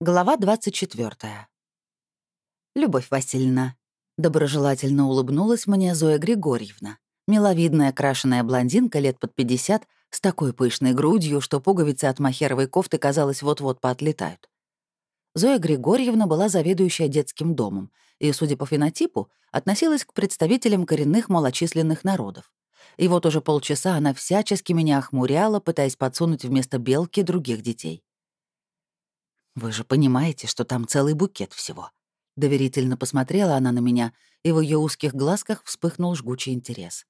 Глава 24. «Любовь Васильевна», — доброжелательно улыбнулась мне Зоя Григорьевна, миловидная крашеная блондинка лет под 50 с такой пышной грудью, что пуговицы от махеровой кофты, казалось, вот-вот поотлетают. Зоя Григорьевна была заведующая детским домом и, судя по фенотипу, относилась к представителям коренных малочисленных народов. И вот уже полчаса она всячески меня охмуряла, пытаясь подсунуть вместо белки других детей. «Вы же понимаете, что там целый букет всего». Доверительно посмотрела она на меня, и в ее узких глазках вспыхнул жгучий интерес.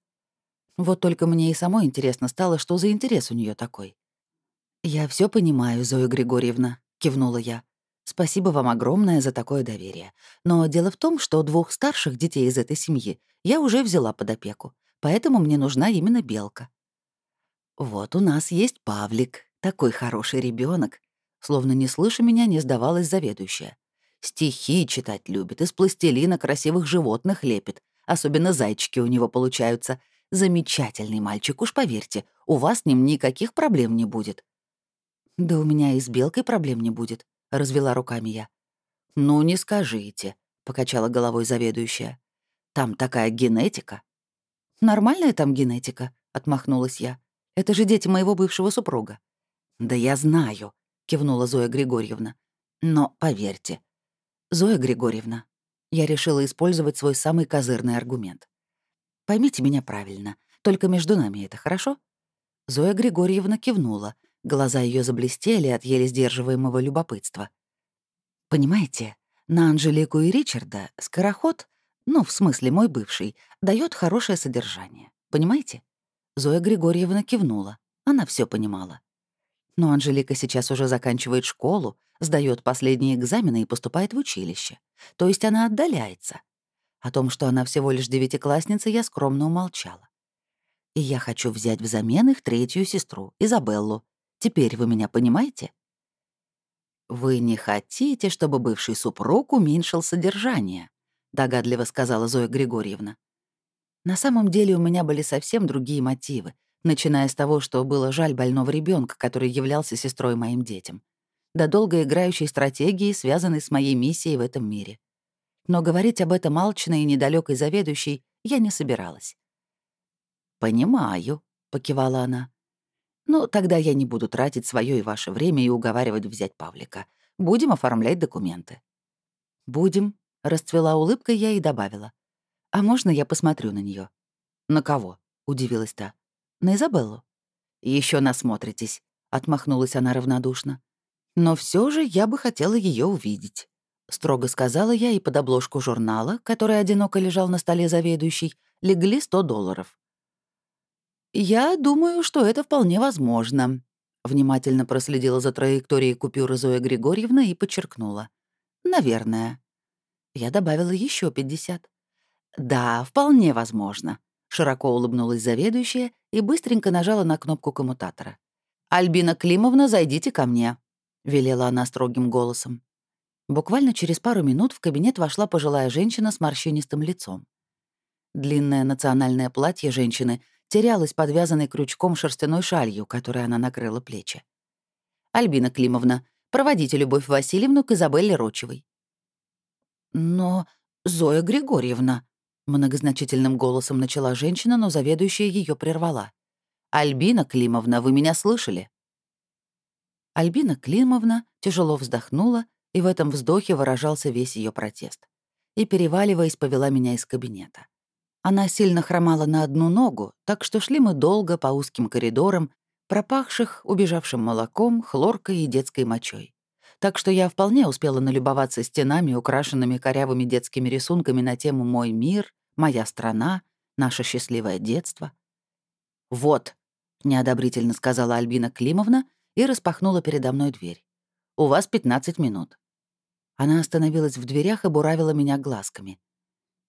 Вот только мне и самой интересно стало, что за интерес у нее такой. «Я все понимаю, Зоя Григорьевна», — кивнула я. «Спасибо вам огромное за такое доверие. Но дело в том, что двух старших детей из этой семьи я уже взяла под опеку, поэтому мне нужна именно белка». «Вот у нас есть Павлик, такой хороший ребенок, Словно не слыша меня, не сдавалась заведующая. Стихи читать любит, из пластилина красивых животных лепит. Особенно зайчики у него получаются. Замечательный мальчик, уж поверьте, у вас с ним никаких проблем не будет. «Да у меня и с белкой проблем не будет», — развела руками я. «Ну, не скажите», — покачала головой заведующая. «Там такая генетика». «Нормальная там генетика», — отмахнулась я. «Это же дети моего бывшего супруга». «Да я знаю», кивнула Зоя Григорьевна. Но поверьте, Зоя Григорьевна, я решила использовать свой самый козырный аргумент. Поймите меня правильно, только между нами это хорошо? Зоя Григорьевна кивнула, глаза ее заблестели от еле сдерживаемого любопытства. Понимаете, на Анжелику и Ричарда скороход, ну, в смысле, мой бывший, дает хорошее содержание. Понимаете? Зоя Григорьевна кивнула. Она все понимала. Но Анжелика сейчас уже заканчивает школу, сдает последние экзамены и поступает в училище. То есть она отдаляется. О том, что она всего лишь девятиклассница, я скромно умолчала. И я хочу взять взамен их третью сестру, Изабеллу. Теперь вы меня понимаете? «Вы не хотите, чтобы бывший супруг уменьшил содержание», — догадливо сказала Зоя Григорьевна. На самом деле у меня были совсем другие мотивы, начиная с того, что было жаль больного ребенка, который являлся сестрой моим детям, до долгоиграющей стратегии, связанной с моей миссией в этом мире. Но говорить об этом алчной и недалекой заведующей я не собиралась. «Понимаю», — покивала она. «Ну, тогда я не буду тратить свое и ваше время и уговаривать взять Павлика. Будем оформлять документы». «Будем», — расцвела улыбкой я и добавила. «А можно я посмотрю на нее? «На кого?» — удивилась та. На Изабеллу. Еще насмотритесь», — отмахнулась она равнодушно. «Но все же я бы хотела ее увидеть», — строго сказала я, и под обложку журнала, который одиноко лежал на столе заведующий, легли 100 долларов. «Я думаю, что это вполне возможно», — внимательно проследила за траекторией купюры Зоя Григорьевна и подчеркнула. «Наверное». Я добавила еще 50. «Да, вполне возможно», Широко улыбнулась заведующая и быстренько нажала на кнопку коммутатора. «Альбина Климовна, зайдите ко мне», — велела она строгим голосом. Буквально через пару минут в кабинет вошла пожилая женщина с морщинистым лицом. Длинное национальное платье женщины терялось подвязанной крючком шерстяной шалью, которой она накрыла плечи. «Альбина Климовна, проводите Любовь Васильевну к Изабелле Рочевой». «Но, Зоя Григорьевна», Многозначительным голосом начала женщина, но заведующая ее прервала. «Альбина Климовна, вы меня слышали?» Альбина Климовна тяжело вздохнула, и в этом вздохе выражался весь ее протест. И, переваливаясь, повела меня из кабинета. Она сильно хромала на одну ногу, так что шли мы долго по узким коридорам, пропахших убежавшим молоком, хлоркой и детской мочой так что я вполне успела налюбоваться стенами, украшенными корявыми детскими рисунками на тему «Мой мир», «Моя страна», «Наше счастливое детство». «Вот», — неодобрительно сказала Альбина Климовна и распахнула передо мной дверь. «У вас 15 минут». Она остановилась в дверях и буравила меня глазками.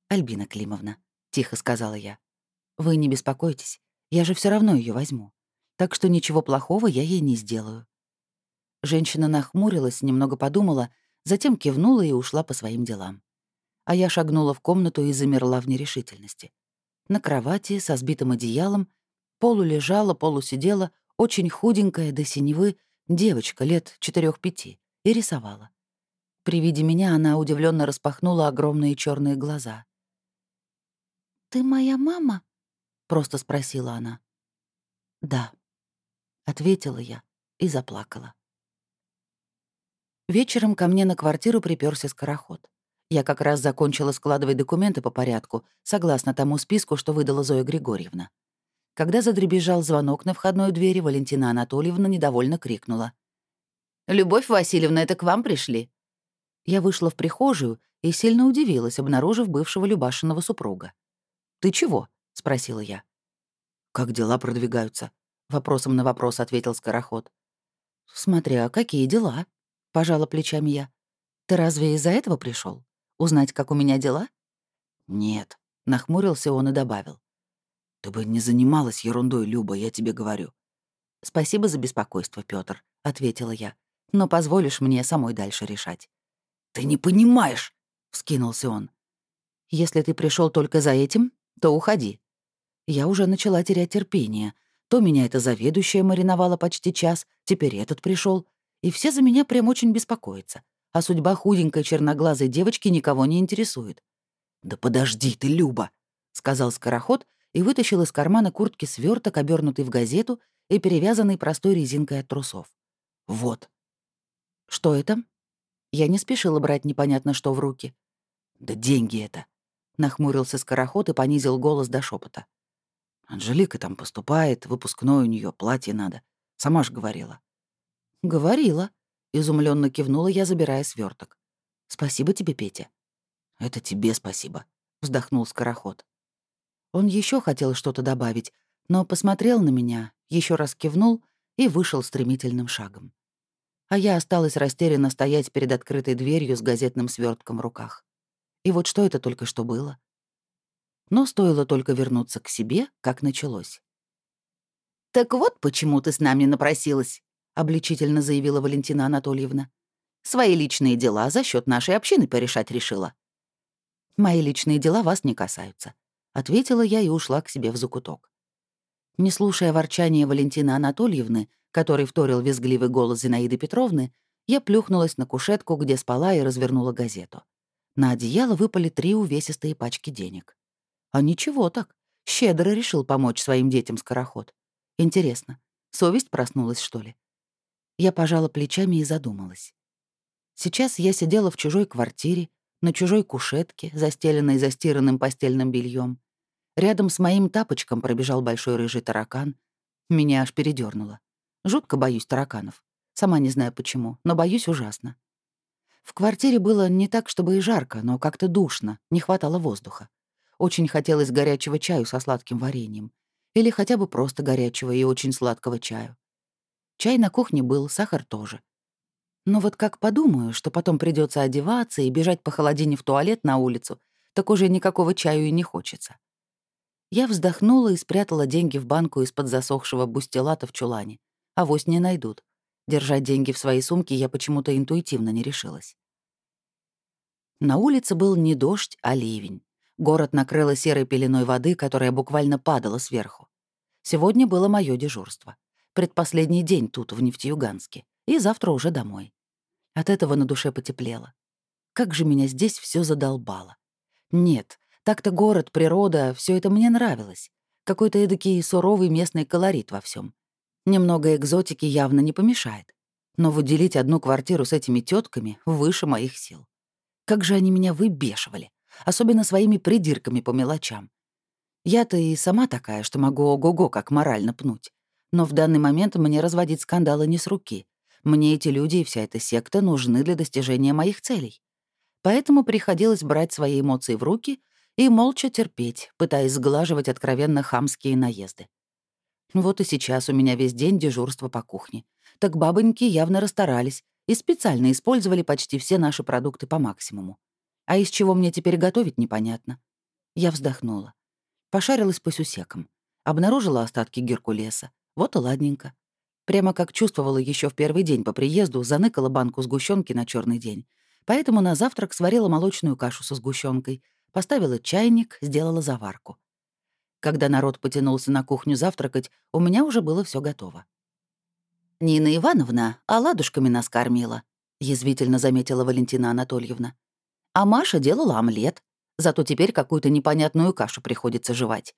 «Альбина Климовна», — тихо сказала я, — «вы не беспокойтесь, я же все равно ее возьму, так что ничего плохого я ей не сделаю. Женщина нахмурилась, немного подумала, затем кивнула и ушла по своим делам. А я шагнула в комнату и замерла в нерешительности. На кровати со сбитым одеялом полу лежала, полу сидела очень худенькая до синевы девочка лет четырех-пяти и рисовала. При виде меня она удивленно распахнула огромные черные глаза. «Ты моя мама?» — просто спросила она. «Да», — ответила я и заплакала. Вечером ко мне на квартиру приперся скороход. Я как раз закончила складывать документы по порядку, согласно тому списку, что выдала Зоя Григорьевна. Когда задребежал звонок на входной двери, Валентина Анатольевна недовольно крикнула. «Любовь Васильевна, это к вам пришли?» Я вышла в прихожую и сильно удивилась, обнаружив бывшего Любашиного супруга. «Ты чего?» — спросила я. «Как дела продвигаются?» — вопросом на вопрос ответил Скороход. «Смотря какие дела», — пожала плечами я. «Ты разве из-за этого пришел? Узнать, как у меня дела?» «Нет», — нахмурился он и добавил. «Ты бы не занималась ерундой, Люба, я тебе говорю». «Спасибо за беспокойство, Пётр», — ответила я. «Но позволишь мне самой дальше решать». «Ты не понимаешь!» — вскинулся он. «Если ты пришел только за этим, то уходи». Я уже начала терять терпение. То меня это заведующая мариновала почти час, теперь этот пришел, и все за меня прям очень беспокоятся. А судьба худенькой черноглазой девочки никого не интересует. «Да подожди ты, Люба!» — сказал скороход и вытащил из кармана куртки сверток, обернутый в газету и перевязанный простой резинкой от трусов. «Вот». «Что это?» Я не спешила брать непонятно что в руки. «Да деньги это!» — нахмурился скороход и понизил голос до шепота. «Анжелика там поступает, выпускной у нее платье надо. Сама ж говорила». «Говорила», — изумленно кивнула я, забирая сверток. «Спасибо тебе, Петя». «Это тебе спасибо», — вздохнул скороход. Он еще хотел что-то добавить, но посмотрел на меня, еще раз кивнул и вышел стремительным шагом а я осталась растерянно стоять перед открытой дверью с газетным свертком в руках. И вот что это только что было? Но стоило только вернуться к себе, как началось. «Так вот почему ты с нами напросилась», — обличительно заявила Валентина Анатольевна. «Свои личные дела за счет нашей общины порешать решила». «Мои личные дела вас не касаются», — ответила я и ушла к себе в закуток. Не слушая ворчания Валентины Анатольевны, который вторил визгливый голос Зинаиды Петровны, я плюхнулась на кушетку, где спала, и развернула газету. На одеяло выпали три увесистые пачки денег. А ничего так. Щедро решил помочь своим детям скороход. Интересно, совесть проснулась, что ли? Я пожала плечами и задумалась. Сейчас я сидела в чужой квартире, на чужой кушетке, застеленной застиранным постельным бельем. Рядом с моим тапочком пробежал большой рыжий таракан. Меня аж передернуло. Жутко боюсь тараканов. Сама не знаю почему, но боюсь ужасно. В квартире было не так, чтобы и жарко, но как-то душно, не хватало воздуха. Очень хотелось горячего чаю со сладким вареньем. Или хотя бы просто горячего и очень сладкого чаю. Чай на кухне был, сахар тоже. Но вот как подумаю, что потом придется одеваться и бежать по холодине в туалет на улицу, так уже никакого чаю и не хочется. Я вздохнула и спрятала деньги в банку из-под засохшего бустелата в чулане авось не найдут. Держать деньги в своей сумке я почему-то интуитивно не решилась. На улице был не дождь, а ливень. Город накрыло серой пеленой воды, которая буквально падала сверху. Сегодня было мое дежурство. Предпоследний день тут, в Нефтеюганске. И завтра уже домой. От этого на душе потеплело. Как же меня здесь все задолбало. Нет, так-то город, природа, все это мне нравилось. Какой-то эдакий суровый местный колорит во всем. Немного экзотики явно не помешает. Но выделить одну квартиру с этими тетками выше моих сил. Как же они меня выбешивали, особенно своими придирками по мелочам. Я-то и сама такая, что могу ого-го как морально пнуть. Но в данный момент мне разводить скандалы не с руки. Мне эти люди и вся эта секта нужны для достижения моих целей. Поэтому приходилось брать свои эмоции в руки и молча терпеть, пытаясь сглаживать откровенно хамские наезды. Вот и сейчас у меня весь день дежурство по кухне. Так бабоньки явно расстарались и специально использовали почти все наши продукты по максимуму. А из чего мне теперь готовить, непонятно. Я вздохнула. Пошарилась по сусекам. Обнаружила остатки геркулеса. Вот и ладненько. Прямо как чувствовала еще в первый день по приезду, заныкала банку сгущенки на черный день. Поэтому на завтрак сварила молочную кашу со сгущенкой, поставила чайник, сделала заварку. Когда народ потянулся на кухню завтракать, у меня уже было все готово. «Нина Ивановна оладушками нас кормила», — язвительно заметила Валентина Анатольевна. «А Маша делала омлет, зато теперь какую-то непонятную кашу приходится жевать».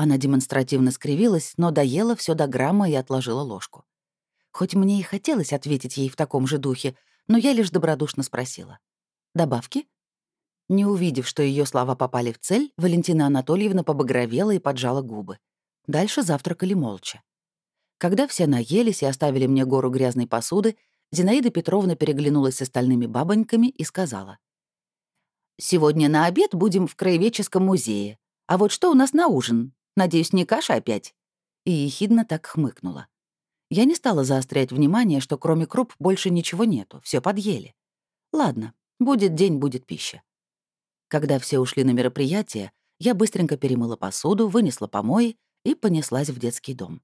Она демонстративно скривилась, но доела все до грамма и отложила ложку. Хоть мне и хотелось ответить ей в таком же духе, но я лишь добродушно спросила. «Добавки?» Не увидев, что ее слова попали в цель, Валентина Анатольевна побагровела и поджала губы. Дальше завтракали молча. Когда все наелись и оставили мне гору грязной посуды, Зинаида Петровна переглянулась с остальными бабоньками и сказала. «Сегодня на обед будем в Краеведческом музее. А вот что у нас на ужин? Надеюсь, не каша опять?» И ехидно так хмыкнула. Я не стала заострять внимание, что кроме круп больше ничего нету, все подъели. Ладно, будет день, будет пища. Когда все ушли на мероприятие, я быстренько перемыла посуду, вынесла помои и понеслась в детский дом.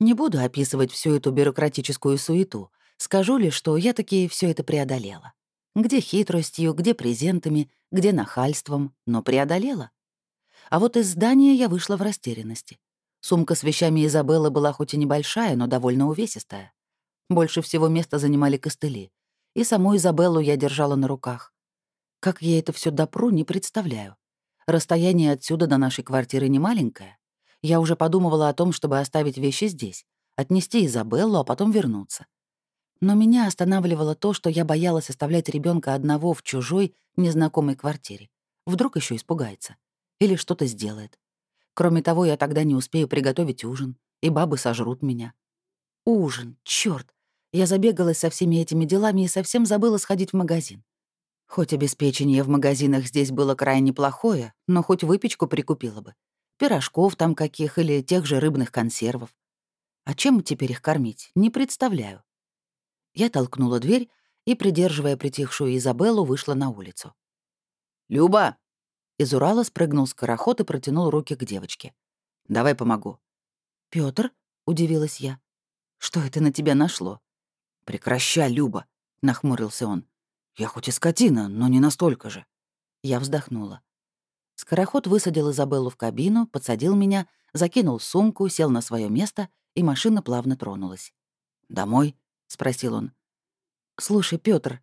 Не буду описывать всю эту бюрократическую суету, скажу лишь, что я таки все это преодолела. Где хитростью, где презентами, где нахальством, но преодолела. А вот из здания я вышла в растерянности. Сумка с вещами Изабеллы была хоть и небольшая, но довольно увесистая. Больше всего места занимали костыли. И саму Изабеллу я держала на руках. Как я это все допру, не представляю. Расстояние отсюда до нашей квартиры не маленькое. Я уже подумывала о том, чтобы оставить вещи здесь, отнести Изабеллу, а потом вернуться. Но меня останавливало то, что я боялась оставлять ребенка одного в чужой, незнакомой квартире. Вдруг еще испугается. Или что-то сделает. Кроме того, я тогда не успею приготовить ужин, и бабы сожрут меня. Ужин, черт! Я забегалась со всеми этими делами и совсем забыла сходить в магазин. Хоть обеспечение в магазинах здесь было крайне плохое, но хоть выпечку прикупила бы. Пирожков там каких или тех же рыбных консервов. А чем теперь их кормить, не представляю. Я толкнула дверь и, придерживая притихшую Изабеллу, вышла на улицу. «Люба!» Из Урала спрыгнул скороход и протянул руки к девочке. «Давай помогу». Пётр?» — удивилась я. «Что это на тебя нашло?» «Прекращай, Люба!» — нахмурился он. «Я хоть и скотина, но не настолько же». Я вздохнула. Скороход высадил Изабеллу в кабину, подсадил меня, закинул сумку, сел на свое место, и машина плавно тронулась. «Домой?» — спросил он. «Слушай, Пётр,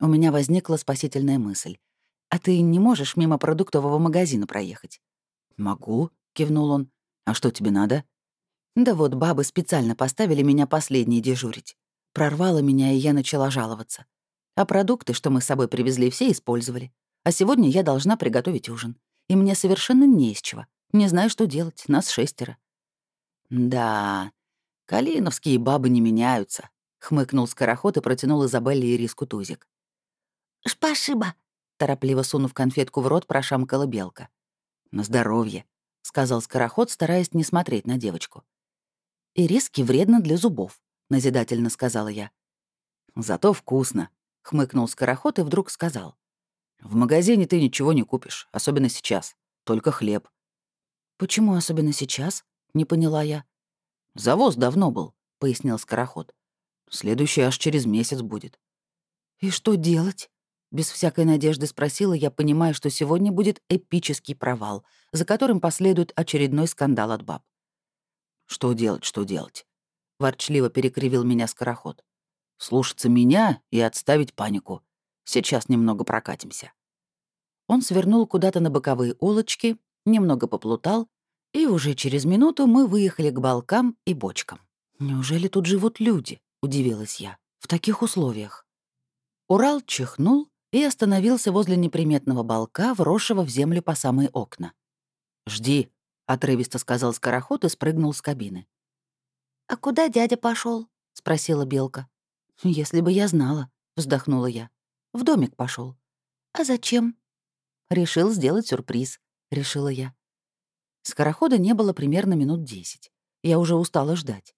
у меня возникла спасительная мысль. А ты не можешь мимо продуктового магазина проехать?» «Могу», — кивнул он. «А что тебе надо?» «Да вот бабы специально поставили меня последней дежурить. Прорвало меня, и я начала жаловаться. А продукты, что мы с собой привезли, все использовали. А сегодня я должна приготовить ужин. И мне совершенно не из чего. Не знаю, что делать. Нас шестеро. «Да, калиновские бабы не меняются», — хмыкнул скороход и протянул Изабелле и риску тузик. «Спасибо», — торопливо сунув конфетку в рот, прошамкала белка. «На здоровье», — сказал скороход, стараясь не смотреть на девочку. «И риски вредно для зубов», — назидательно сказала я. «Зато вкусно», хмыкнул скороход и вдруг сказал. «В магазине ты ничего не купишь, особенно сейчас. Только хлеб». «Почему особенно сейчас?» — не поняла я. «Завоз давно был», — пояснил скороход. «Следующий аж через месяц будет». «И что делать?» Без всякой надежды спросила я, понимая, что сегодня будет эпический провал, за которым последует очередной скандал от баб. «Что делать, что делать?» — ворчливо перекривил меня скороход слушаться меня и отставить панику. Сейчас немного прокатимся». Он свернул куда-то на боковые улочки, немного поплутал, и уже через минуту мы выехали к балкам и бочкам. «Неужели тут живут люди?» — удивилась я. «В таких условиях». Урал чихнул и остановился возле неприметного балка, вросшего в землю по самые окна. «Жди», — отрывисто сказал скороход и спрыгнул с кабины. «А куда дядя пошел? спросила Белка. «Если бы я знала», — вздохнула я. «В домик пошел. «А зачем?» «Решил сделать сюрприз», — решила я. Скорохода не было примерно минут десять. Я уже устала ждать.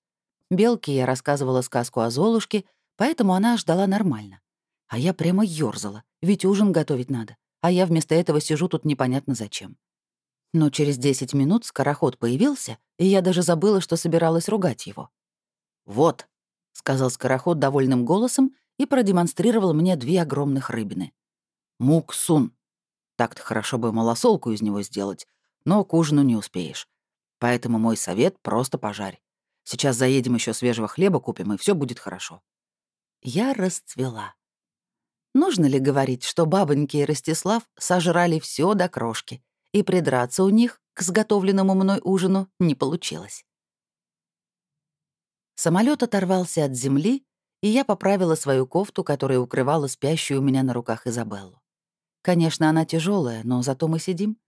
Белке я рассказывала сказку о Золушке, поэтому она ждала нормально. А я прямо ёрзала, ведь ужин готовить надо, а я вместо этого сижу тут непонятно зачем. Но через десять минут скороход появился, и я даже забыла, что собиралась ругать его. «Вот», сказал скороход довольным голосом и продемонстрировал мне две огромных рыбины. Муксун. Так-то хорошо бы малосолку из него сделать, но к ужину не успеешь. Поэтому мой совет — просто пожарь. Сейчас заедем еще свежего хлеба купим, и все будет хорошо. Я расцвела. Нужно ли говорить, что бабоньки и Ростислав сожрали все до крошки, и придраться у них к сготовленному мной ужину не получилось? Самолет оторвался от земли, и я поправила свою кофту, которая укрывала спящую у меня на руках Изабеллу. Конечно, она тяжелая, но зато мы сидим.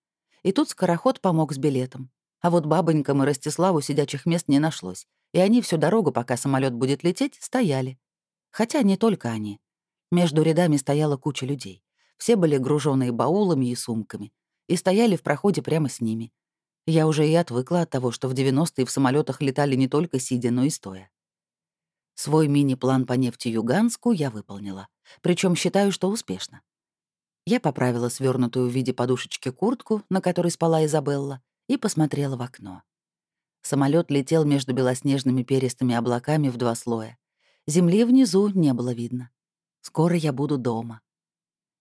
И тут скороход помог с билетом. А вот бабонькам и Ростиславу сидячих мест не нашлось, и они всю дорогу, пока самолет будет лететь, стояли. Хотя не только они. Между рядами стояла куча людей. Все были груженные баулами и сумками. И стояли в проходе прямо с ними. Я уже и отвыкла от того, что в 90-е в самолетах летали не только сидя, но и стоя. Свой мини-план по нефти Юганску я выполнила. Причем считаю, что успешно. Я поправила свернутую в виде подушечки куртку, на которой спала Изабелла, и посмотрела в окно. Самолет летел между белоснежными перистыми облаками в два слоя. Земли внизу не было видно. Скоро я буду дома.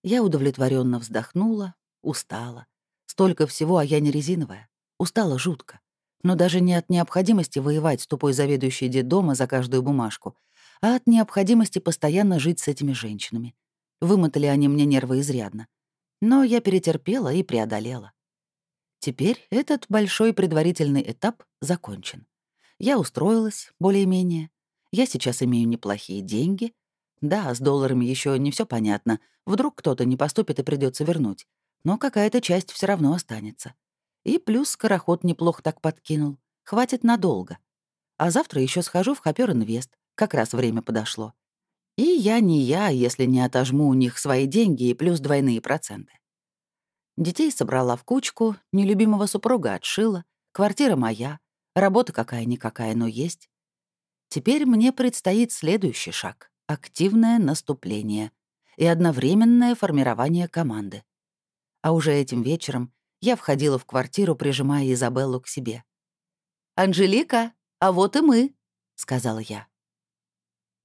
Я удовлетворенно вздохнула, устала. Столько всего, а я не резиновая. Устала жутко. Но даже не от необходимости воевать с тупой заведующей детдома за каждую бумажку, а от необходимости постоянно жить с этими женщинами. Вымотали они мне нервы изрядно. Но я перетерпела и преодолела. Теперь этот большой предварительный этап закончен. Я устроилась, более-менее. Я сейчас имею неплохие деньги, да, с долларами еще не все понятно. Вдруг кто-то не поступит и придется вернуть. Но какая-то часть все равно останется. И плюс скороход неплохо так подкинул. Хватит надолго. А завтра еще схожу в Хопер Инвест. Как раз время подошло. И я не я, если не отожму у них свои деньги и плюс двойные проценты. Детей собрала в кучку, нелюбимого супруга отшила, квартира моя, работа какая-никакая, но есть. Теперь мне предстоит следующий шаг активное наступление и одновременное формирование команды. А уже этим вечером я входила в квартиру, прижимая Изабеллу к себе. «Анжелика, а вот и мы», — сказала я.